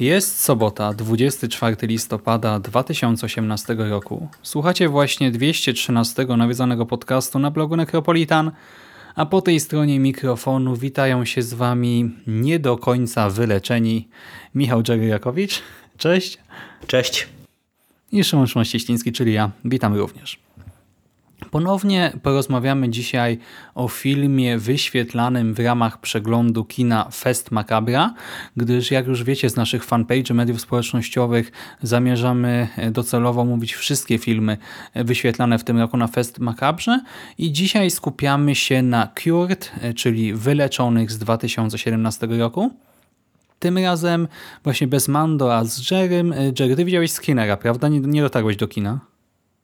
Jest sobota, 24 listopada 2018 roku. Słuchacie właśnie 213 nawiedzonego podcastu na blogu Necropolitan, a po tej stronie mikrofonu witają się z Wami nie do końca wyleczeni Michał Dżeryjakowicz, cześć. Cześć. I Szymon Szymon-Cieśliński, czyli ja. Witam również. Ponownie porozmawiamy dzisiaj o filmie wyświetlanym w ramach przeglądu kina Fest Macabra, gdyż jak już wiecie z naszych fanpage mediów społecznościowych zamierzamy docelowo mówić wszystkie filmy wyświetlane w tym roku na Fest Macabrze i dzisiaj skupiamy się na Cured, czyli Wyleczonych z 2017 roku. Tym razem właśnie bez Mando, a z Jerrym. Jerry, ty widziałeś Skinnera, prawda? Nie, nie dotarłeś do kina?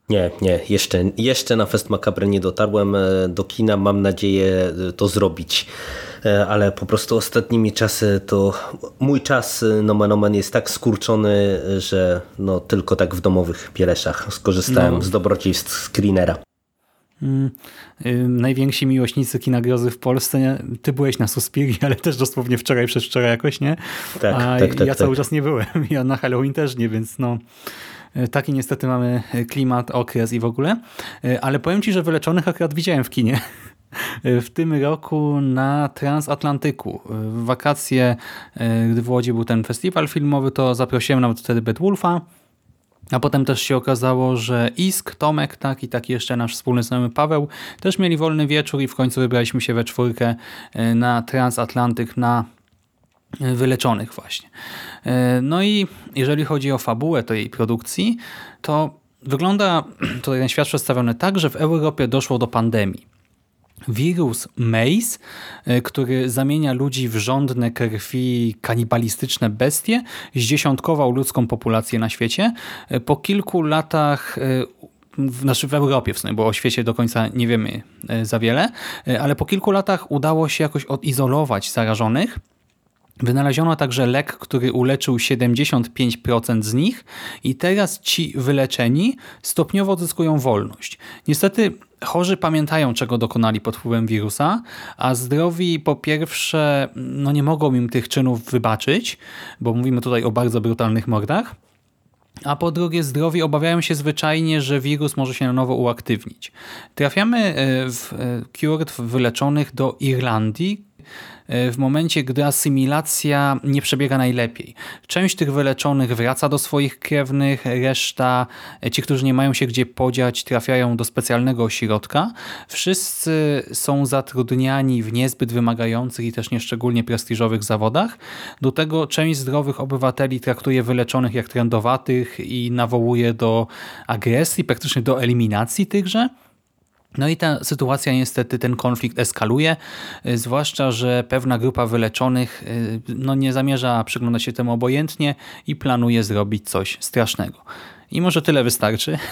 Nie, nie, jeszcze, jeszcze na Fest Macabre nie dotarłem e, do kina. Mam nadzieję e, to zrobić, e, ale po prostu ostatnimi czasy to mój czas nomen omen jest tak skurczony, że no tylko tak w domowych piereszach skorzystałem no. z dobrodziejstw screenera. Mm, y, najwięksi miłośnicy kina grozy w Polsce. Nie? Ty byłeś na Suspirii, ale też dosłownie wczoraj, przedwczoraj jakoś, nie? Tak, A tak, tak. Ja cały tak. czas nie byłem. Ja na Halloween też nie, więc no... E, taki niestety mamy klimat, okres i w ogóle. E, ale powiem Ci, że Wyleczonych akurat widziałem w kinie. E, w tym roku na Transatlantyku. W wakacje, gdy w Łodzi był ten festiwal filmowy, to zaprosiłem nawet wtedy Bedwulfa. A potem też się okazało, że Isk, Tomek, tak i taki jeszcze nasz wspólny znajomy Paweł też mieli wolny wieczór i w końcu wybraliśmy się we czwórkę na Transatlantyk na wyleczonych właśnie. No i jeżeli chodzi o fabułę tej produkcji, to wygląda tutaj ten świat przedstawiony tak, że w Europie doszło do pandemii. Wirus Maze, który zamienia ludzi w żądne krwi kanibalistyczne bestie, zdziesiątkował ludzką populację na świecie. Po kilku latach w, znaczy w Europie w sumie, bo o świecie do końca nie wiemy za wiele, ale po kilku latach udało się jakoś odizolować zarażonych Wynaleziono także lek, który uleczył 75% z nich i teraz ci wyleczeni stopniowo odzyskują wolność. Niestety chorzy pamiętają, czego dokonali pod wpływem wirusa, a zdrowi po pierwsze no nie mogą im tych czynów wybaczyć, bo mówimy tutaj o bardzo brutalnych mordach, a po drugie zdrowi obawiają się zwyczajnie, że wirus może się na nowo uaktywnić. Trafiamy e, w e, Cured wyleczonych do Irlandii, w momencie, gdy asymilacja nie przebiega najlepiej. Część tych wyleczonych wraca do swoich krewnych, reszta, ci, którzy nie mają się gdzie podziać, trafiają do specjalnego ośrodka. Wszyscy są zatrudniani w niezbyt wymagających i też nieszczególnie prestiżowych zawodach. Do tego część zdrowych obywateli traktuje wyleczonych jak trendowatych i nawołuje do agresji, praktycznie do eliminacji tychże. No i ta sytuacja niestety, ten konflikt eskaluje, y, zwłaszcza, że pewna grupa wyleczonych y, no, nie zamierza przyglądać się temu obojętnie i planuje zrobić coś strasznego. I może tyle wystarczy.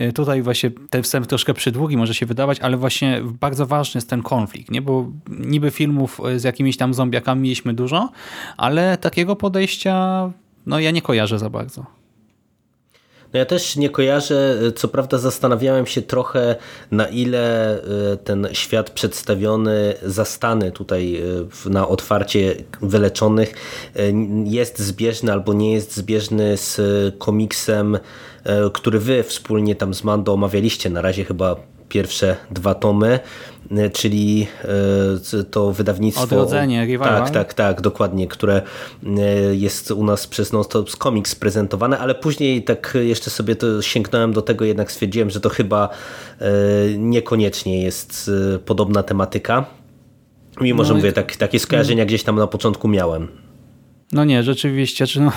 Y, tutaj właśnie ten wstęp troszkę przydługi może się wydawać, ale właśnie bardzo ważny jest ten konflikt, nie? bo niby filmów z jakimiś tam zombiakami mieliśmy dużo, ale takiego podejścia no ja nie kojarzę za bardzo. No ja też nie kojarzę, co prawda zastanawiałem się trochę na ile e, ten świat przedstawiony zastany tutaj e, na otwarcie wyleczonych jest zbieżny albo nie jest zbieżny z komiksem, który wy wspólnie tam z Mando omawialiście. Na razie chyba pierwsze dwa tomy, czyli to wydawnictwo... Odrodzenie, Revival. Tak, tak, tak, dokładnie, które jest u nas przez Non-Stop Comics prezentowane, ale później tak jeszcze sobie to sięgnąłem do tego, jednak stwierdziłem, że to chyba niekoniecznie jest podobna tematyka. Mimo, no że mówię, tak, takie skojarzenia gdzieś tam na początku miałem. No nie, rzeczywiście, czy no...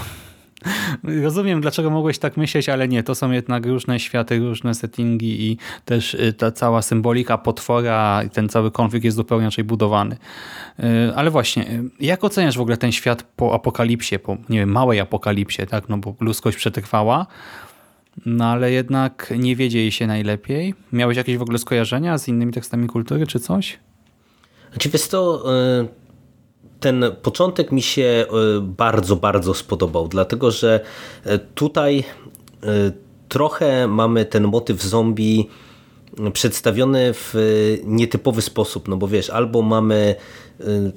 Rozumiem, dlaczego mogłeś tak myśleć, ale nie, to są jednak różne światy, różne settingi i też y, ta cała symbolika potwora i ten cały konflikt jest zupełnie inaczej budowany. Y, ale właśnie, y, jak oceniasz w ogóle ten świat po apokalipsie, po nie wiem, małej apokalipsie, tak? No bo ludzkość przetrwała, no ale jednak nie wiedzie jej się najlepiej. Miałeś jakieś w ogóle skojarzenia z innymi tekstami kultury czy coś? Znaczy wiesz to ten początek mi się e, bardzo, bardzo spodobał, dlatego że e, tutaj e, trochę mamy ten motyw zombie przedstawiony w nietypowy sposób, no bo wiesz, albo mamy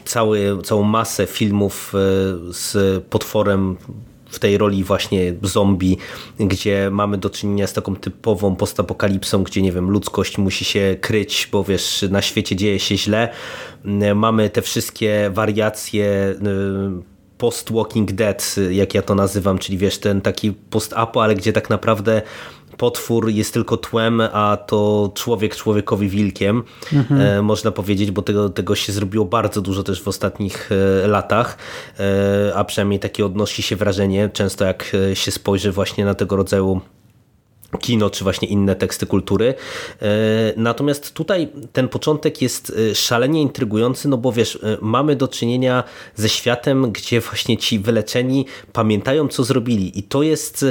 cały, całą masę filmów z potworem w tej roli właśnie zombie, gdzie mamy do czynienia z taką typową postapokalipsą, gdzie nie wiem, ludzkość musi się kryć, bo wiesz, na świecie dzieje się źle. Mamy te wszystkie wariacje y, post-Walking Dead, jak ja to nazywam, czyli wiesz, ten taki post-apo, ale gdzie tak naprawdę potwór jest tylko tłem, a to człowiek człowiekowi wilkiem, mhm. E, można powiedzieć, bo tego, tego się zrobiło bardzo dużo też w ostatnich e, latach, e, a przynajmniej takie odnosi się wrażenie, często jak się spojrzy właśnie na tego rodzaju kino, czy właśnie inne teksty kultury. Natomiast tutaj ten początek jest szalenie intrygujący, no bo wiesz, mamy do czynienia ze światem, gdzie właśnie ci wyleczeni pamiętają, co zrobili i to jest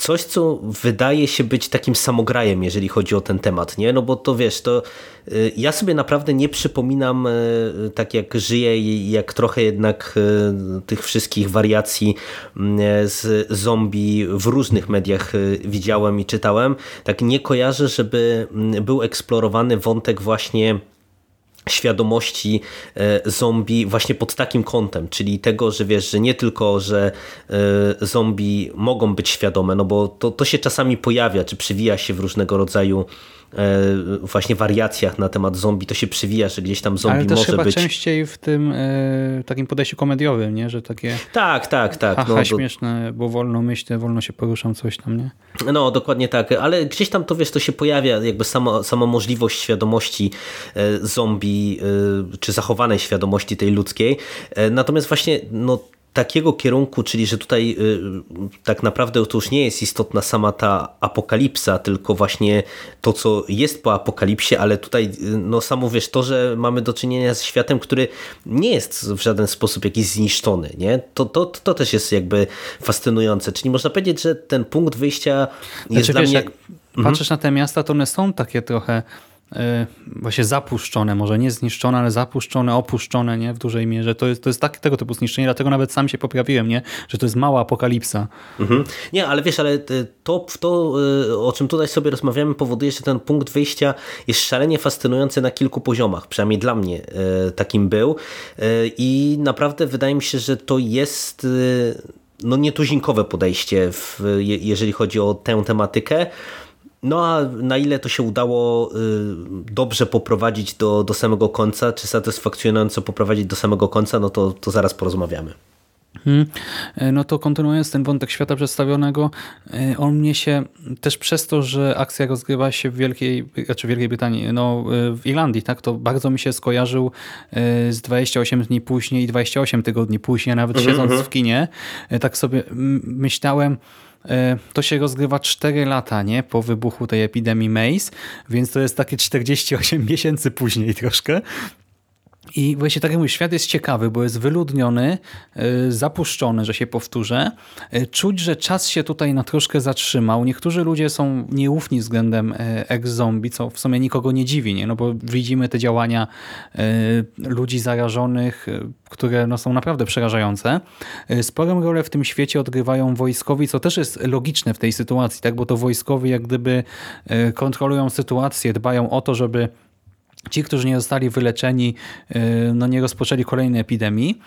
coś, co wydaje się być takim samograjem, jeżeli chodzi o ten temat, nie? No bo to wiesz, to y, ja sobie naprawdę nie przypominam, y, tak jak żyję i jak trochę jednak y, tych wszystkich wariacji z zombie w różnych mediach widziałem i czytałem, tak nie kojarzę, żeby był eksplorowany wątek właśnie świadomości e, zombie właśnie pod takim kątem, czyli tego, że wiesz, że nie tylko, że e, zombie mogą być świadome, no bo to, to się czasami pojawia, czy przywija się w różnego rodzaju właśnie wariacjach na temat zombie to się przywija, że gdzieś tam zombie Ale też może chyba być... częściej w tym e, takim podejściu komediowym, nie? Że takie tak, tak, tak. Haha, no, śmieszne, bo wolno myślę, wolno się poruszam, coś tam, nie? No, dokładnie tak, ale gdzieś tam to wiesz, to się pojawia jakby sama, sama możliwość świadomości e, zombie, e, czy zachowanej świadomości tej ludzkiej. E, natomiast właśnie no takiego kierunku, czyli że tutaj y, tak naprawdę to już nie jest istotna sama ta apokalipsa, tylko właśnie to, co jest po apokalipsie, ale tutaj y, no samo wiesz to, że mamy do czynienia z światem, który nie jest w żaden sposób jakiś zniszczony, nie? To, to, to też jest jakby fascynujące, czyli można powiedzieć, że ten punkt wyjścia jest znaczy, dla wiesz, mnie... Jak patrzysz mhm. na te miasta, to one są takie trochę właśnie zapuszczone, może nie zniszczone, ale zapuszczone, opuszczone nie w dużej mierze. To jest, to jest tak, tego typu zniszczenie, dlatego nawet sam się poprawiłem, nie? że to jest mała apokalipsa. Mhm. Nie, ale wiesz, ale to, to, e, o czym tutaj sobie rozmawiamy, powoduje, że ten punkt wyjścia jest szalenie fascynujący na kilku poziomach, przynajmniej dla mnie takim był i naprawdę wydaje mi się, że to jest no nietuzinkowe podejście, w, jeżeli chodzi o tę tematykę, no a na ile to się udało y, dobrze poprowadzić do, do samego końca, czy satysfakcjonująco poprowadzić do samego końca, no to, to zaraz porozmawiamy. Hmm. No to kontynuując ten wątek świata przedstawionego, e, on mnie się też przez to, że akcja rozgrywa się w Wielkiej, znaczy Wielkiej Brytanii, no e, w Irlandii, tak, to bardzo mi się skojarzył z 28 dni później i 28 tygodni później, nawet -hmm. siedząc mhm. w kinie, tak sobie myślałem, to się rozgrywa 4 lata nie po wybuchu tej epidemii MERS, więc to jest takie 48 miesięcy później troszkę. I właśnie tak jak mówię, świat jest ciekawy, bo jest wyludniony, y, zapuszczony, że się powtórzę. Y, czuć, że czas się tutaj na troszkę zatrzymał. Niektórzy ludzie są nieufni względem y, ex-zombie, co w sumie nikogo nie dziwi, nie? No bo widzimy te działania ludzi zarażonych, które no, są naprawdę przerażające. Sporą rolę w tym świecie odgrywają wojskowi, co też jest logiczne w tej sytuacji, tak? bo to wojskowi jak gdyby kontrolują sytuację, dbają o to, żeby ci, którzy nie zostali wyleczeni, no nie rozpoczęli kolejnej epidemii.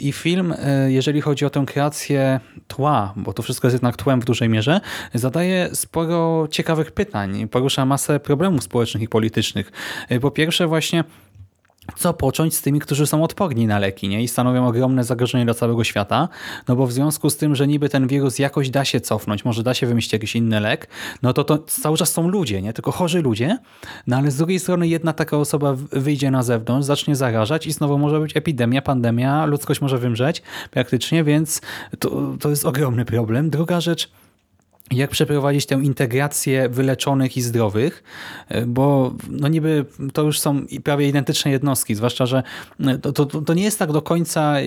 I film, jeżeli chodzi o tę kreację tła, bo to wszystko jest jednak tłem w dużej mierze, zadaje sporo ciekawych pytań, porusza masę problemów społecznych i politycznych. Po pierwsze właśnie co począć z tymi, którzy są odporni na leki nie? i stanowią ogromne zagrożenie dla całego świata, no bo w związku z tym, że niby ten wirus jakoś da się cofnąć, może da się wymyślić jakiś inny lek, no to to cały czas są ludzie, nie? tylko chorzy ludzie, no ale z drugiej strony jedna taka osoba wyjdzie na zewnątrz, zacznie zarażać i znowu może być epidemia, pandemia, ludzkość może wymrzeć praktycznie, więc to, to jest ogromny problem. Druga rzecz, jak przeprowadzić tę integrację wyleczonych i zdrowych, e, bo no niby to już są prawie identyczne jednostki, zwłaszcza, że e, to, to, to nie jest tak do końca, e,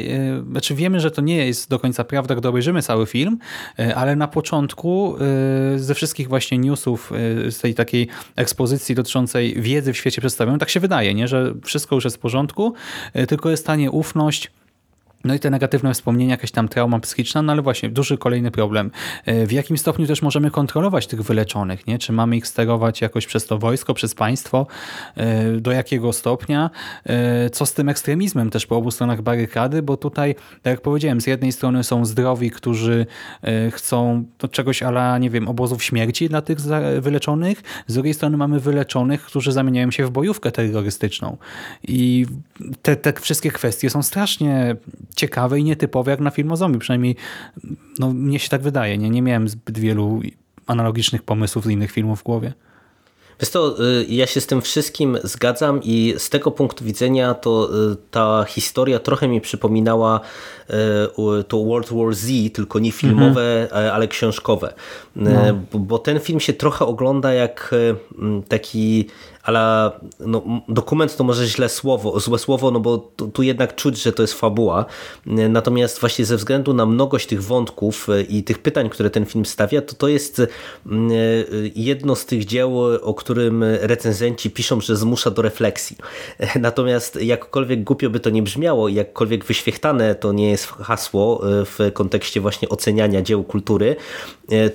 znaczy wiemy, że to nie jest do końca prawda, gdy obejrzymy cały film, ale na początku ze wszystkich właśnie newsów, z tej takiej ekspozycji dotyczącej wiedzy w świecie przedstawionej, tak się wydaje, nie, że wszystko już jest w porządku, tylko jest ta nieufność, no i te negatywne wspomnienia, jakaś tam trauma psychiczna, no ale właśnie duży kolejny problem. E, w jakim stopniu też możemy kontrolować tych wyleczonych? Nie? Czy mamy ich sterować jakoś przez to wojsko, przez państwo? E, do jakiego stopnia? E, co z tym ekstremizmem też po obu stronach barykady? Bo tutaj, tak jak powiedziałem, z jednej strony są zdrowi, którzy chcą do czegoś ala, nie wiem, obozów śmierci dla tych wyleczonych. Z drugiej strony mamy wyleczonych, którzy zamieniają się w bojówkę terrorystyczną. I te, te wszystkie kwestie są strasznie ciekawe i nietypowe jak na film o zombie. Przynajmniej no, mnie się tak wydaje. Nie, nie miałem zbyt wielu analogicznych pomysłów z innych filmów w głowie. Wiesz to, y, ja się z tym wszystkim zgadzam i z tego punktu widzenia to y, ta historia trochę mi przypominała y, to World War Z, tylko nie filmowe, mhm. ale książkowe. No. Bo ten film się trochę ogląda jak taki ale no, dokument to może źle słowo, złe słowo, no bo tu, tu, jednak czuć, że to jest fabuła. Natomiast właśnie ze względu na mnogość tych wątków e, i tych pytań, które ten film stawia, to to jest e, jedno z tych dzieł, o którym recenzenci piszą, że zmusza do refleksji. Natomiast jakkolwiek głupio by to nie brzmiało jakkolwiek wyświechtane to nie jest hasło e, w kontekście właśnie oceniania dzieł kultury,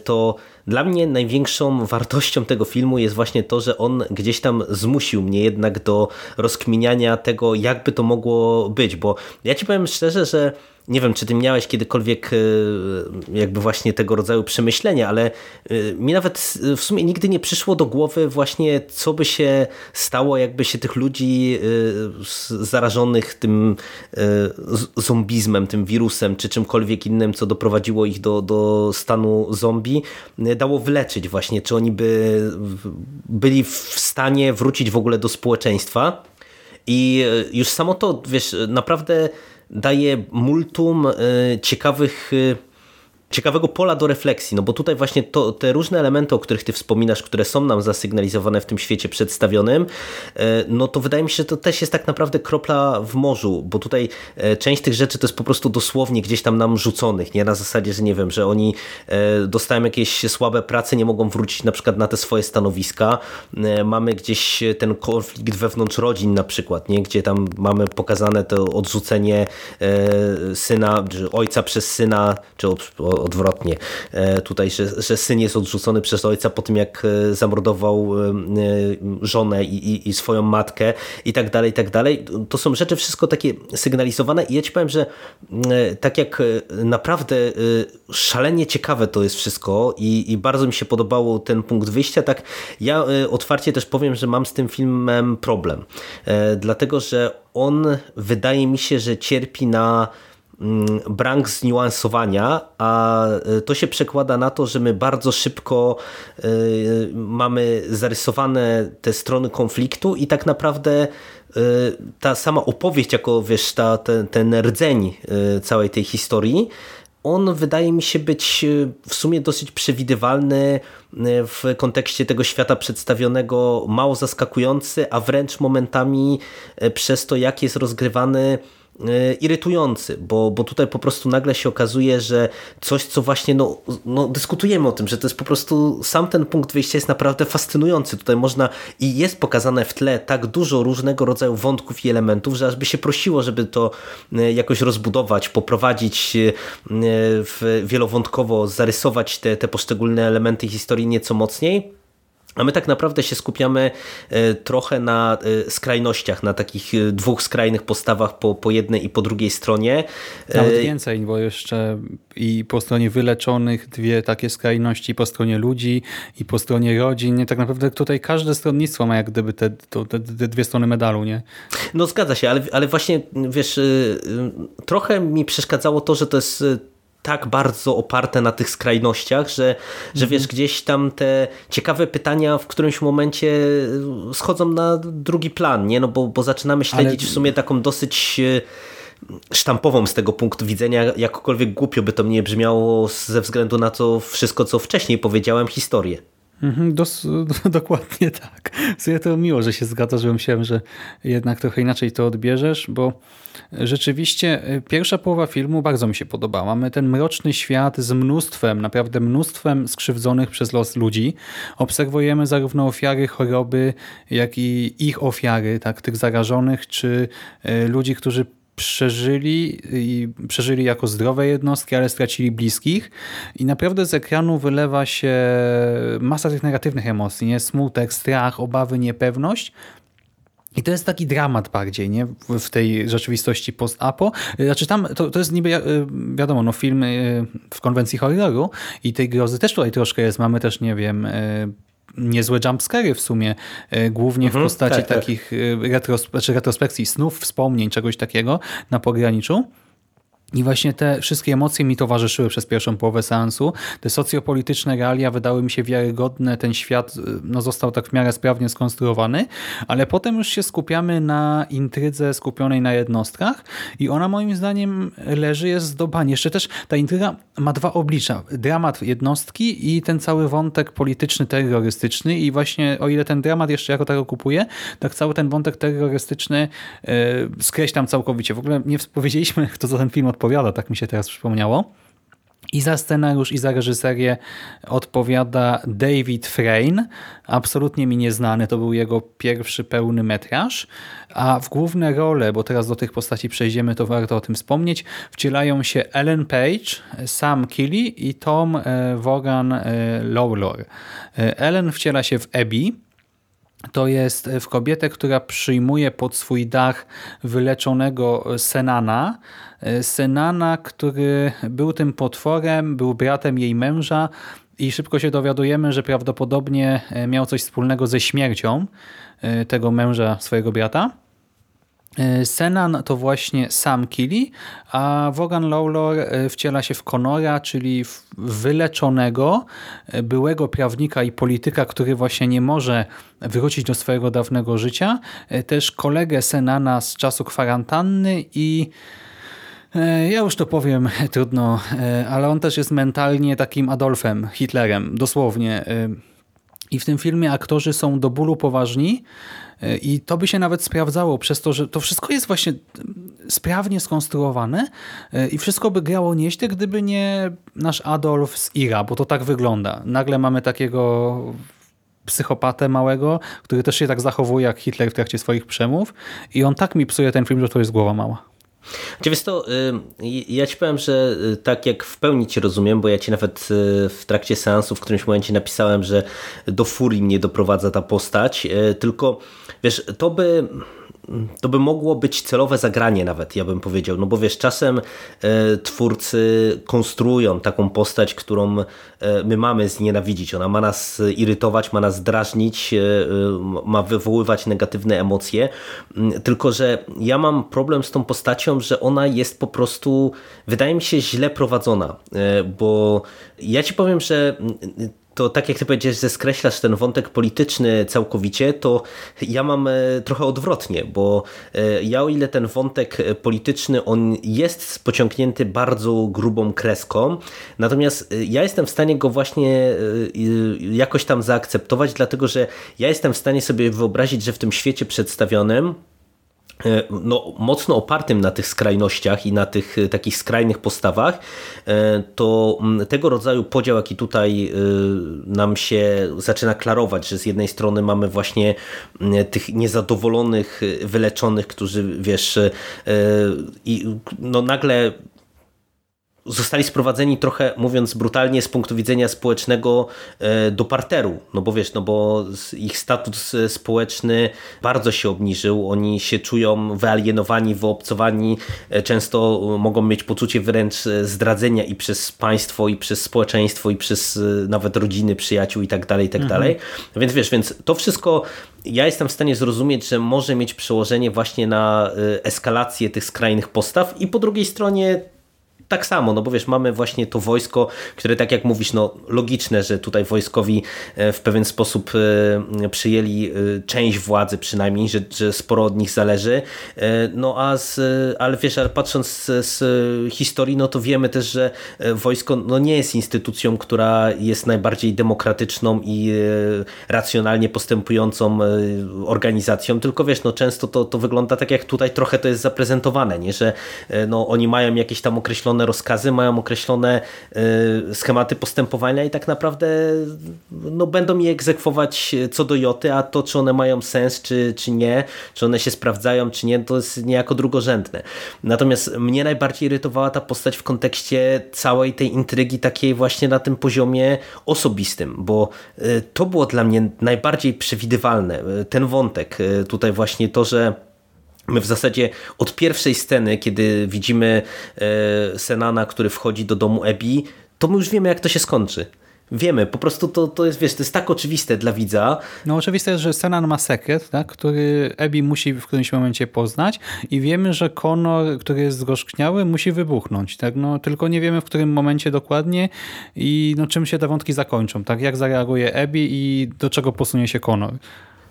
to dla mnie największą wartością tego filmu jest właśnie to, że on gdzieś tam zmusił mnie jednak do rozkminiania tego, jakby to mogło być, bo ja ci powiem szczerze, że nie wiem, czy ty miałeś kiedykolwiek e, jakby właśnie tego rodzaju przemyślenia, ale e, mi nawet w sumie nigdy nie przyszło do głowy właśnie, co by się stało, jakby się tych ludzi e, zarażonych tym zombizmem, tym wirusem, czy czymkolwiek innym, co doprowadziło ich do, do stanu zombie, dało wyleczyć właśnie, czy oni by byli w stanie wrócić w ogóle do społeczeństwa. I już samo to, wiesz, naprawdę daje multum e, ciekawych e, ciekawego pola do refleksji, no bo tutaj właśnie to, te różne elementy, o których ty wspominasz, które są nam zasygnalizowane w tym świecie przedstawionym, e, no to wydaje mi się, że to też jest tak naprawdę kropla w morzu, bo tutaj e, część tych rzeczy to jest po prostu dosłownie gdzieś tam nam rzuconych, nie na zasadzie, że nie wiem, że oni e, dostają jakieś słabe prace, nie mogą wrócić na przykład na te swoje stanowiska. Mamy gdzieś ten konflikt wewnątrz rodzin na przykład, nie? gdzie tam mamy pokazane to odrzucenie syna, czy ojca przez syna, czy odwrotnie e, tutaj, że, że syn jest odrzucony przez ojca po tym, jak e, zamordował e, żonę i, i, i swoją matkę i tak dalej, i tak dalej. To są rzeczy wszystko takie sygnalizowane i ja ci powiem, że tak jak naprawdę szalenie ciekawe to jest wszystko i, i bardzo mi się podobało ten punkt wyjścia, tak ja otwarcie też powiem, że mam z tym filmem problem. Dlatego, że on wydaje mi się, że cierpi na brak zniuansowania, a e, to się przekłada na to, że my bardzo szybko e, mamy zarysowane te strony konfliktu i tak naprawdę e, ta sama opowieść, jako wiesz, ta, ten, ten rdzeń całej tej historii, on wydaje mi się być w sumie dosyć przewidywalny w kontekście tego świata przedstawionego, mało zaskakujący, a wręcz momentami przez to, jak jest rozgrywany, irytujący, bo, bo tutaj po prostu nagle się okazuje, że coś, co właśnie, no, no dyskutujemy o tym, że to jest po prostu, sam ten punkt wyjścia jest naprawdę fascynujący. Tutaj można i jest pokazane w tle tak dużo różnego rodzaju wątków i elementów, że aż by się prosiło, żeby to e, jakoś rozbudować, poprowadzić e, w wielowątkowo, zarysować te, te poszczególne elementy historii nieco mocniej A my tak naprawdę się skupiamy e, trochę na e, skrajnościach, na takich e, dwóch skrajnych postawach po, po jednej i po drugiej stronie. Nawet więcej, bo jeszcze i po stronie wyleczonych dwie takie skrajności, po stronie ludzi i po stronie rodzin. Nie, tak naprawdę tutaj każde stronnictwo ma jak gdyby te, te, te dwie strony medalu, nie? No zgadza się, ale, ale właśnie wiesz, trochę mi przeszkadzało to, że to jest tak bardzo oparte na tych skrajnościach, że, że wiesz, mhm. gdzieś tam te ciekawe pytania w którymś momencie schodzą na drugi plan, nie? No bo, bo zaczynamy śledzić Ale... w sumie taką dosyć e, sztampową z tego punktu widzenia, jakkolwiek głupio by to mnie brzmiało ze względu na to wszystko, co wcześniej powiedziałem, historię. Mhm, dokładnie tak. Sobie to miło, że się zgadza, że myślałem, że jednak trochę inaczej to odbierzesz, bo rzeczywiście y, pierwsza połowa filmu bardzo mi się podobała. Mamy ten mroczny świat z mnóstwem, naprawdę mnóstwem skrzywdzonych przez los ludzi. Obserwujemy zarówno ofiary choroby, jak i ich ofiary, tak, tych zarażonych, czy y, ludzi, którzy przeżyli i przeżyli jako zdrowe jednostki, ale stracili bliskich i naprawdę z ekranu wylewa się masa tych negatywnych emocji, nie? smutek, strach, obawy, niepewność, i to jest taki dramat bardziej, nie? W tej rzeczywistości post-apo. Znaczy tam, to, to jest niby, e, wiadomo, no film e, w konwencji horroru i tej grozy też tutaj troszkę jest. Mamy też, nie wiem, e, niezłe jumpscary w sumie, głównie mhm, w postaci tak, tak. takich tak. Retros, znaczy retrospekcji snów, wspomnień, czegoś takiego na pograniczu. I właśnie te wszystkie emocje mi towarzyszyły przez pierwszą połowę seansu. Te socjopolityczne realia wydały mi się wiarygodne, ten świat y, no, został tak w miarę sprawnie skonstruowany, ale potem już się skupiamy na intrydze skupionej na jednostkach i ona moim zdaniem leży, jest zdobanie. Jeszcze też ta intryga ma dwa oblicza. Dramat jednostki i ten cały wątek polityczny, terrorystyczny i właśnie o ile ten dramat jeszcze jako tego kupuje, tak cały ten wątek terrorystyczny yy, skreślam całkowicie. W ogóle nie powiedzieliśmy, kto za ten film tak mi się teraz przypomniało. I za scenariusz, i za reżyserię odpowiada David Frayne, absolutnie mi nieznany, to był jego pierwszy pełny metraż, a w główne role, bo teraz do tych postaci przejdziemy, to warto o tym wspomnieć, wcielają się Ellen Page, Sam Kelly i Tom e, Vaughan e, Lawlor. E, Ellen wciela się w Abby, to jest w kobietę, która przyjmuje pod swój dach wyleczonego Senana. Senana, który był tym potworem, był bratem jej męża i szybko się dowiadujemy, że prawdopodobnie miał coś wspólnego ze śmiercią e, tego męża swojego brata. E, Senan to właśnie Sam Kili, a Wogan Lawlor e, wciela się w Conora, czyli w wyleczonego, e, byłego prawnika i polityka, który właśnie nie może wrócić do swojego dawnego życia. Też kolegę Senana z czasu kwarantanny i ja już to powiem, trudno, ale on też jest mentalnie takim Adolfem, Hitlerem, dosłownie. I w tym filmie aktorzy są do bólu poważni, i to by się nawet sprawdzało przez to, że to wszystko jest właśnie sprawnie skonstruowane e, i wszystko by grało nieźle, gdyby nie nasz Adolf z Ira, bo to tak wygląda. Nagle mamy takiego psychopatę małego, który też się tak zachowuje jak Hitler w trakcie swoich przemów i on tak mi psuje ten film, że to jest głowa mała. Wiesz to, ja ci powiem, że y, tak jak w pełni cię rozumiem, bo ja ci nawet y, w trakcie seansu w którymś momencie napisałem, że do furii mnie doprowadza ta postać, y, tylko wiesz, to by to by mogło być celowe zagranie nawet, ja bym powiedział. No bo wiesz, czasem e, twórcy konstruują taką postać, którą e, my mamy znienawidzić. Ona ma nas irytować, ma nas drażnić, e, ma wywoływać negatywne emocje. Mm, tylko, że ja mam problem z tą postacią, że ona jest po prostu, wydaje mi się, źle prowadzona. Bo ja ci powiem, że to tak jak ty powiedziałeś, że skreślasz ten wątek polityczny całkowicie, to ja mam e, trochę odwrotnie, bo e, ja o ile ten wątek e, polityczny, on jest pociągnięty bardzo grubą kreską, natomiast ja jestem w stanie go właśnie jakoś tam zaakceptować, dlatego że ja jestem w stanie sobie wyobrazić, że w tym świecie przedstawionym E, no, mocno opartym na tych skrajnościach i na tych e, takich skrajnych postawach, e, to tego rodzaju podział, jaki tutaj nam się zaczyna klarować, że z jednej strony mamy właśnie tych niezadowolonych, wyleczonych, którzy wiesz, i no nagle zostali sprowadzeni trochę, mówiąc brutalnie, z punktu widzenia społecznego e, do parteru. No bo wiesz, no bo ich status społeczny bardzo się obniżył. Oni się czują wyalienowani, wyobcowani. E, często mogą mieć poczucie wręcz zdradzenia i przez państwo, i przez społeczeństwo, i przez nawet rodziny, przyjaciół i tak dalej, i tak mhm. dalej. Więc wiesz, więc to wszystko ja jestem w stanie zrozumieć, że może mieć przełożenie właśnie na eskalację tych skrajnych postaw i po drugiej stronie tak samo, no bo wiesz, mamy właśnie to wojsko, które tak jak mówisz, no logiczne, że tutaj wojskowi e, w pewien sposób e, przyjęli e, część władzy przynajmniej, że, że sporo od nich zależy, no a z, ale wiesz, ale patrząc z, z historii, no to wiemy też, że wojsko no nie jest instytucją, która jest najbardziej demokratyczną i racjonalnie postępującą organizacją, tylko wiesz, no często to, to wygląda tak jak tutaj trochę to jest zaprezentowane, nie, że no oni mają jakieś tam określone określone rozkazy, mają określone y, schematy postępowania i tak naprawdę no, będą je egzekwować co do joty, a to czy one mają sens, czy, czy nie, czy one się sprawdzają, czy nie, to jest niejako drugorzędne. Natomiast mnie najbardziej irytowała ta postać w kontekście całej tej intrygi takiej właśnie na tym poziomie osobistym, bo y, to było dla mnie najbardziej przewidywalne. Y, ten wątek, tutaj właśnie to, że My w zasadzie od pierwszej sceny, kiedy widzimy e, Senana, który wchodzi do domu Ebi, to my już wiemy, jak to się skończy. Wiemy, po prostu to, to jest, wiesz, to jest tak oczywiste dla widza. No oczywiste jest, że Senan ma sekret, tak, który Ebi musi w którymś momencie poznać i wiemy, że Connor, który jest zgorzkniały, musi wybuchnąć, tak, no tylko nie wiemy w którym momencie dokładnie i no czym się te wątki zakończą, tak, jak zareaguje Ebi i do czego posunie się Connor.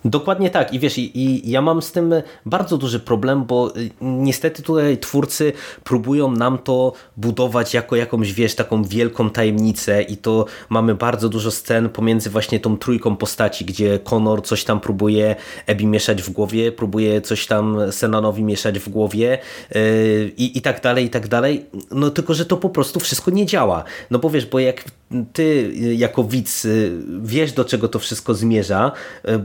Dokładnie tak. I wiesz, i, i, ja mam z tym bardzo duży problem, bo y, niestety tutaj twórcy próbują nam to budować jako jakąś, wiesz, taką wielką tajemnicę i to mamy bardzo dużo scen pomiędzy właśnie tą trójką postaci, gdzie Connor coś tam próbuje Ebi mieszać w głowie, próbuje coś tam Senanowi mieszać w głowie yy, i tak dalej, i tak dalej, no tylko, że to po prostu wszystko nie działa, no bo wiesz, bo jak ty y, jako widz y, wiesz do czego to wszystko zmierza,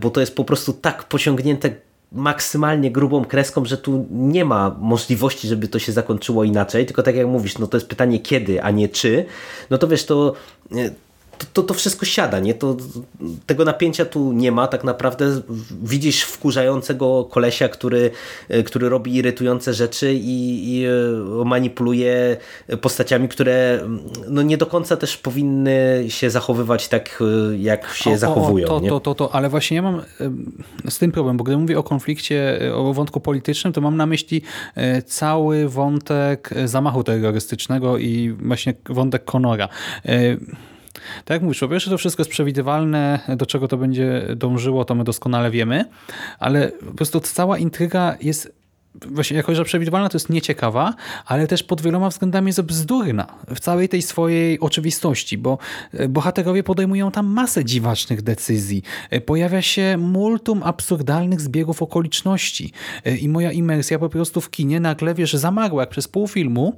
bo to jest po prostu tak pociągnięte maksymalnie grubą kreską, że tu nie ma możliwości, żeby to się zakończyło inaczej, tylko tak jak mówisz, no to jest pytanie kiedy, a nie czy, no to wiesz, to to, to, to, wszystko siada, nie? To, tego napięcia tu nie ma, tak naprawdę widzisz wkurzającego kolesia, który, e, który robi irytujące rzeczy i, i e, manipuluje postaciami, które no nie do końca też powinny się zachowywać tak, e, jak się o, zachowują. O, to, nie? To, to, to, ale właśnie ja mam z tym problem, bo gdy mówię o konflikcie, o wątku politycznym, to mam na myśli cały wątek zamachu terrorystycznego i właśnie wątek Conora. Tak jak mówisz, po pierwsze to wszystko jest przewidywalne, do czego to będzie dążyło, to my doskonale wiemy, ale po prostu cała intryga jest właśnie jako, że przewidywalna to jest nieciekawa, ale też pod wieloma względami jest bzdurna w całej tej swojej oczywistości, bo e, bohaterowie podejmują tam masę dziwacznych decyzji. E, pojawia się multum absurdalnych zbiegów okoliczności e, i moja imersja po prostu w kinie nagle, wiesz, zamarła jak przez pół filmu,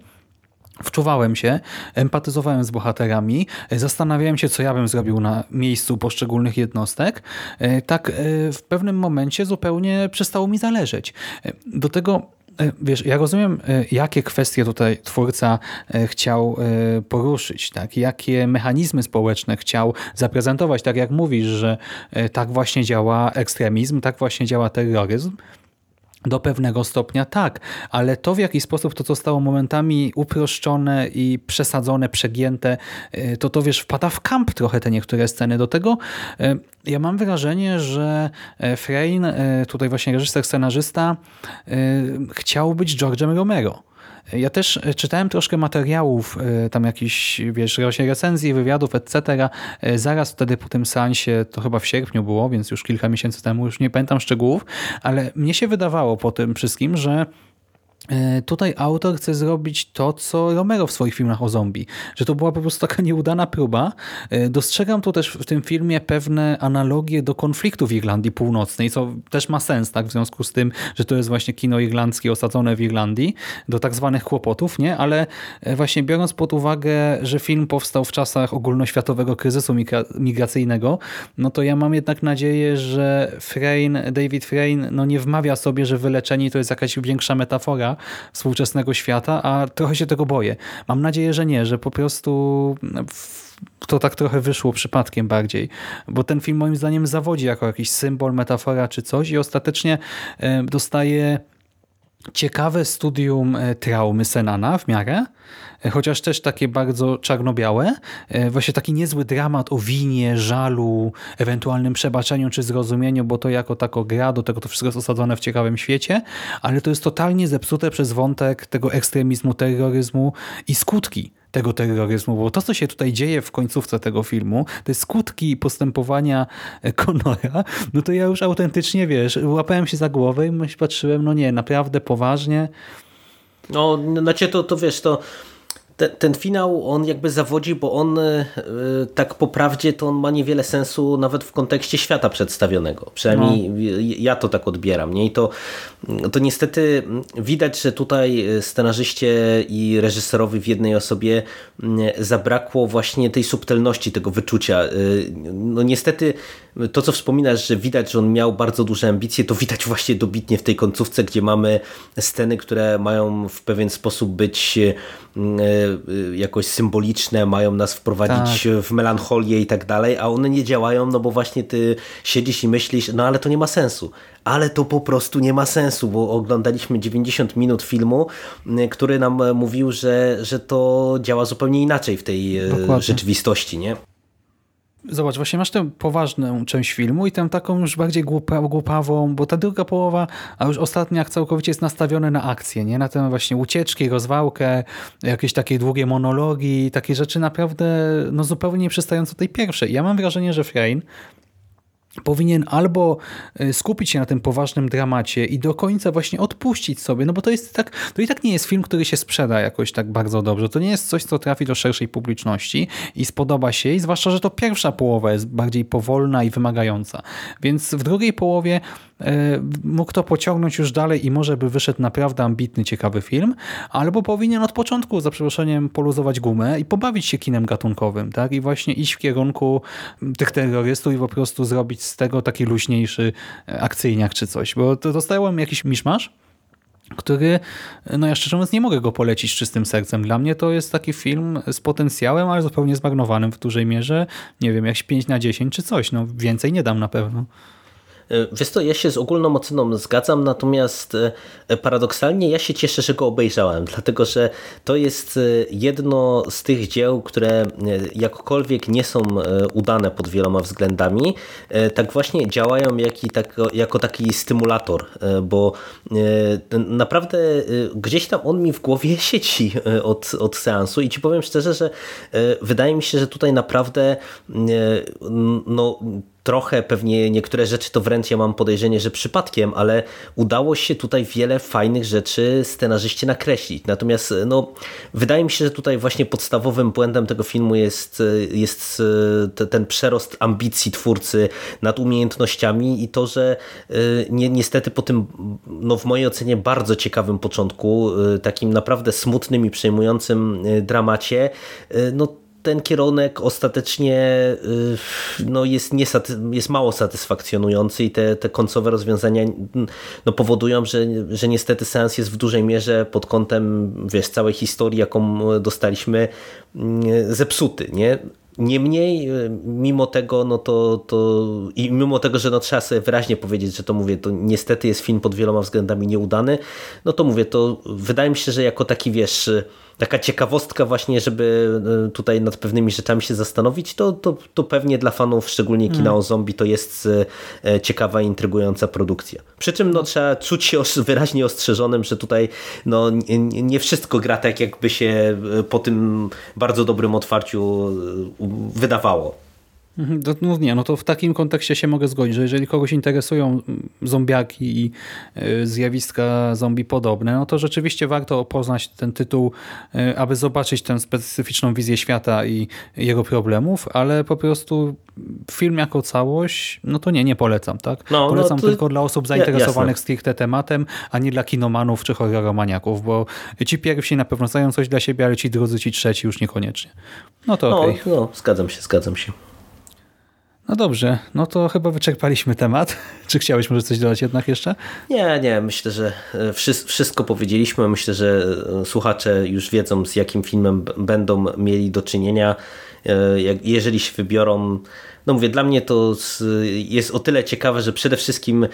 Wczuwałem się, empatyzowałem z bohaterami, zastanawiałem się, co ja bym zrobił na miejscu poszczególnych jednostek. E, tak e, w pewnym momencie zupełnie przestało mi zależeć. E, do tego Wiesz, ja rozumiem, jakie kwestie tutaj twórca chciał poruszyć, tak? jakie mechanizmy społeczne chciał zaprezentować, tak jak mówisz, że tak właśnie działa ekstremizm, tak właśnie działa terroryzm. Do pewnego stopnia tak, ale to w jaki sposób to zostało momentami uproszczone i przesadzone, przegięte, y, to to wiesz, wpada w kamp trochę te niektóre sceny. Do tego y, ja mam wrażenie, że y, Frein, tutaj właśnie reżyser, scenarzysta, chciał być George'em Romero ja też e, czytałem troszkę materiałów, e, tam jakichś, wiesz, recenzji, wywiadów, etc. E, zaraz wtedy po tym seansie, to chyba w sierpniu było, więc już kilka miesięcy temu, już nie pamiętam szczegółów, ale mnie się wydawało po tym wszystkim, że tutaj autor chce zrobić to, co Romero w swoich filmach o zombie. Że to była po prostu taka nieudana próba. E, dostrzegam tu też w tym filmie pewne analogie do konfliktu w Irlandii Północnej, co też ma sens, tak? W związku z tym, że to jest właśnie kino irlandzkie osadzone w Irlandii, do tak zwanych kłopotów, nie? Ale e, właśnie biorąc pod uwagę, że film powstał w czasach ogólnoświatowego kryzysu migracyjnego, no to ja mam jednak nadzieję, że Frein, David Frein no nie wmawia sobie, że wyleczeni to jest jakaś większa metafora, współczesnego świata, a trochę się tego boję. Mam nadzieję, że nie, że po prostu to tak trochę wyszło przypadkiem bardziej, bo ten film moim zdaniem zawodzi jako jakiś symbol, metafora czy coś i ostatecznie dostaje ciekawe studium e, traumy Senana w miarę, e, chociaż też takie bardzo czarno-białe. E, właśnie taki niezły dramat o winie, żalu, ewentualnym przebaczeniu czy zrozumieniu, bo to jako tako gra, do tego to wszystko jest osadzone w ciekawym świecie, ale to jest totalnie zepsute przez wątek tego ekstremizmu, terroryzmu i skutki tego terroryzmu, bo to, co się tutaj dzieje w końcówce tego filmu, te skutki postępowania Conora, no to ja już autentycznie, wiesz, łapałem się za głowę i patrzyłem, no nie, naprawdę poważnie. No, znaczy to, to wiesz, to ten, ten finał, on jakby zawodzi, bo on e, tak po prawdzie to on ma niewiele sensu nawet w kontekście świata przedstawionego. Przynajmniej no. ja to tak odbieram. Nie? I to, to niestety widać, że tutaj scenarzyście i reżyserowi w jednej osobie zabrakło właśnie tej subtelności, tego wyczucia. E, no niestety to, co wspominasz, że widać, że on miał bardzo duże ambicje, to widać właśnie dobitnie w tej końcówce, gdzie mamy sceny, które mają w pewien sposób być E, jakoś symboliczne, mają nas wprowadzić tak. w melancholię i tak dalej, a one nie działają, no bo właśnie ty siedzisz i myślisz, no ale to nie ma sensu. Ale to po prostu nie ma sensu, bo oglądaliśmy 90 minut filmu, który nam mówił, że, że to działa zupełnie inaczej w tej e, Dokładnie. rzeczywistości, nie? Zobacz, właśnie masz tę poważną część filmu i tę taką już bardziej głupa, głupawą, bo ta druga połowa, a już ostatnia całkowicie jest nastawione na akcję, nie? Na tę właśnie ucieczki, rozwałkę, jakieś takie długie monologi, takie rzeczy naprawdę no zupełnie nie przystające tej pierwszej. Ja mam wrażenie, że Frame powinien albo y, skupić się na tym poważnym dramacie i do końca właśnie odpuścić sobie, no bo to jest tak, to i tak nie jest film, który się sprzeda jakoś tak bardzo dobrze. To nie jest coś, co trafi do szerszej publiczności i spodoba się i zwłaszcza, że to pierwsza połowa jest bardziej powolna i wymagająca. Więc w drugiej połowie mógł to pociągnąć już dalej i może by wyszedł naprawdę ambitny, ciekawy film, albo powinien od początku, za przeproszeniem, poluzować gumę i pobawić się kinem gatunkowym, tak? I właśnie iść w kierunku tych terrorystów i po prostu zrobić z tego taki luźniejszy e, akcyjniak czy coś, bo to dostałem jakiś miszmasz, który, no ja szczerze mówiąc nie mogę go polecić czystym sercem. Dla mnie to jest taki film z potencjałem, ale zupełnie zmarnowanym w dużej mierze. Nie wiem, jakś 5 na 10 czy coś. No więcej nie dam na pewno. E, wiesz to ja się z ogólną oceną zgadzam, natomiast e, paradoksalnie ja się cieszę, że go obejrzałem, dlatego że to jest e, jedno z tych dzieł, które jakkolwiek nie są udane pod wieloma względami, tak właśnie działają jak i tak, jako taki stymulator, bo naprawdę gdzieś tam on mi w głowie sieci od, od seansu i ci powiem szczerze, że wydaje mi się, że tutaj naprawdę no trochę pewnie niektóre rzeczy to wręcz ja mam podejrzenie, że przypadkiem, ale udało się tutaj wiele fajnych rzeczy scenarzyście nakreślić. Natomiast no, wydaje mi się, że tutaj właśnie podstawowym błędem tego filmu jest, jest e, ten przerost ambicji twórcy nad umiejętnościami i to, że e, ni niestety po tym no, w mojej ocenie bardzo ciekawym początku, e, takim naprawdę smutnym i przejmującym dramacie, no ten kierunek ostatecznie y, no, jest, jest mało satysfakcjonujący i te, te końcowe rozwiązania no, powodują, że, że niestety seans jest w dużej mierze pod kątem wiesz, całej historii, jaką dostaliśmy, mm, zepsuty. Nie? Niemniej, y, mimo tego, no to, to i mimo tego, że no trzeba sobie wyraźnie powiedzieć, że to mówię, to niestety jest film pod wieloma względami nieudany, no to mówię, to wydaje mi się, że jako taki wiesz, taka ciekawostka właśnie, żeby e, tutaj nad pewnymi rzeczami się zastanowić, to, to, to pewnie dla fanów, szczególnie kina mm. o zombie, to jest e, ciekawa, intrygująca produkcja. Przy czym no, trzeba czuć się wyraźnie ostrzeżonym, że tutaj no, nie, wszystko gra tak, jakby się e, po tym bardzo dobrym otwarciu wydawało. Mhm, no nie, no to w takim kontekście się mogę zgodzić, że jeżeli kogoś interesują zombiaki i y, zjawiska zombie podobne, no to rzeczywiście warto poznać ten tytuł, y, aby zobaczyć tę specyficzną wizję świata i jego problemów, ale po prostu film jako całość, no to nie, nie polecam, tak? No, no polecam no to... tylko dla osób zainteresowanych stricte tematem, a nie dla kinomanów czy horroromaniaków, bo ci pierwsi na pewno znają coś dla siebie, ale ci drudzy, ci trzeci już niekoniecznie. No to no, okej. Okay. No, zgadzam się, zgadzam się. No dobrze, no to chyba wyczerpaliśmy temat. Czy chciałeś może coś dodać jednak jeszcze? Nie, nie, myślę, że e, wszystko powiedzieliśmy. Myślę, że e, słuchacze już wiedzą, z jakim filmem będą mieli do czynienia. E, jeżeli się wybiorą no mówię, dla mnie to jest o tyle ciekawe, że przede wszystkim, e,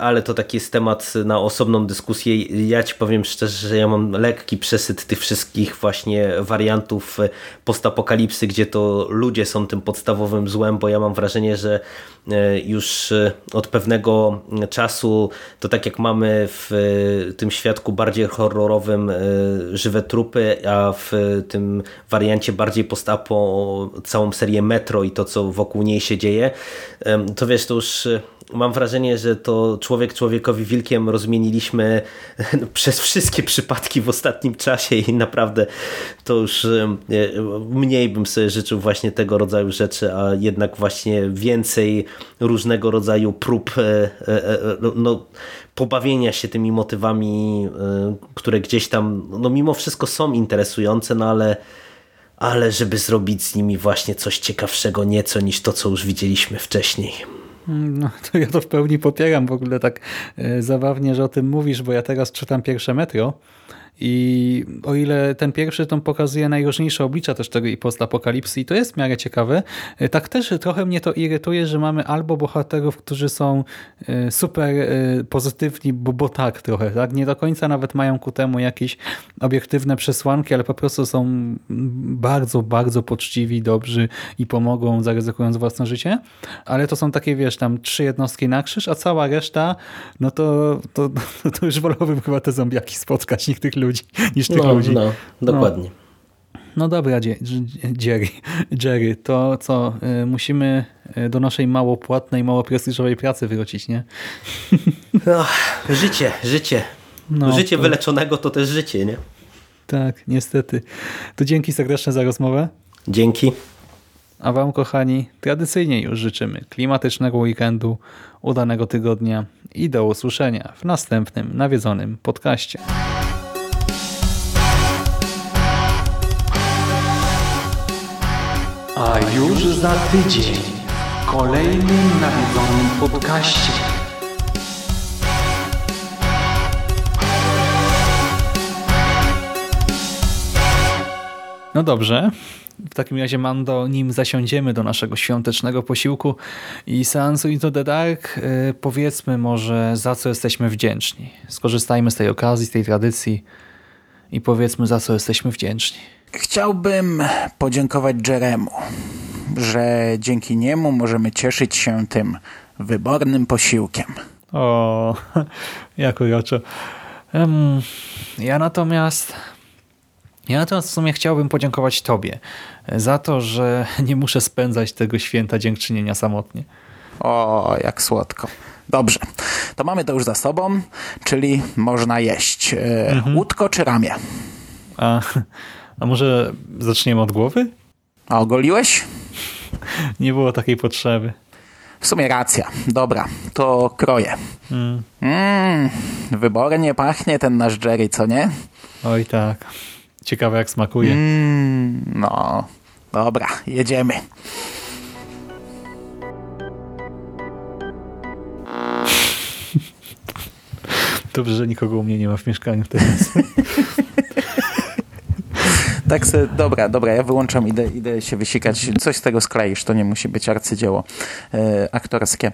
ale to taki jest temat na osobną dyskusję. Ja ci powiem szczerze, że ja mam lekki przesyt tych wszystkich właśnie wariantów postapokalipsy, gdzie to ludzie są tym podstawowym złem, bo ja mam wrażenie, że e, już e, od pewnego czasu to tak jak mamy w tym świadku bardziej horrorowym żywe trupy, a w tym wariancie bardziej postapo całą serię Metro i to co wokół niej się dzieje, to wiesz, to już e, mam wrażenie, że to człowiek człowiekowi wilkiem rozmieniliśmy przez wszystkie przypadki w ostatnim czasie i naprawdę to już e, mniej bym sobie życzył właśnie tego rodzaju rzeczy, a jednak właśnie więcej różnego rodzaju prób e, no, pobawienia się tymi motywami, które gdzieś tam no mimo wszystko są interesujące, no ale ale żeby zrobić z nimi właśnie coś ciekawszego nieco niż to, co już widzieliśmy wcześniej. No, to ja to w pełni popieram w ogóle tak e, zabawnie, że o tym mówisz, bo ja teraz czytam pierwsze metro i o ile ten pierwszy tom pokazuje najróżniejsze oblicza też tego i postapokalipsy i to jest w miarę ciekawe, e, tak też trochę mnie to irytuje, że mamy albo bohaterów, którzy są e, super e, pozytywni, bo, bo tak trochę, tak? nie do końca nawet mają ku temu jakieś obiektywne przesłanki, ale po prostu są bardzo, bardzo poczciwi, dobrzy i pomogą, zaryzykując własne życie, ale to są takie, wiesz, tam trzy jednostki na krzyż, a cała reszta, no to, to, to już wolałbym chyba te zombiaki spotkać, niż tych ludzi, niż tych no, ludzi. No, dokładnie. No, no dobra, Jerry, Jerry, to co, y, musimy y, do naszej mało płatnej, mało prestiżowej pracy wrócić, nie? No, życie, życie. No, życie to... wyleczonego to też życie, nie? Tak, niestety. To dzięki serdeczne za rozmowę. Dzięki. A Wam, kochani, tradycyjnie już życzymy klimatycznego weekendu, udanego tygodnia i do usłyszenia w następnym nawiedzonym podcaście. A już za tydzień w kolejnym nawiedzonym podcaście. No dobrze. W takim razie, Mando, nim zasiądziemy do naszego świątecznego posiłku i seansu Into the Dark, yy, powiedzmy może, za co jesteśmy wdzięczni. Skorzystajmy z tej okazji, z tej tradycji i powiedzmy, za co jesteśmy wdzięczni. Chciałbym podziękować Jeremu, że dzięki niemu możemy cieszyć się tym wybornym posiłkiem. O, jak uroczo. Ja natomiast ja natomiast w sumie chciałbym podziękować Tobie za to, że nie muszę spędzać tego święta dziękczynienia samotnie. O, jak słodko. Dobrze, to mamy to już za sobą, czyli można jeść. E, mhm. Łódko czy ramię? A, a może zaczniemy od głowy? A ogoliłeś? Nie było takiej potrzeby. W sumie racja. Dobra, to kroję. Mm. Mm, wybornie pachnie ten nasz Jerry, co nie? Oj tak. Ciekawe jak smakuje. Mm, no, dobra, jedziemy. Dobrze, że nikogo u mnie nie ma w mieszkaniu teraz. tak dobra, dobra, ja wyłączam, idę, idę się wysikać. Coś z tego skleisz, to nie musi być arcydzieło e, aktorskie.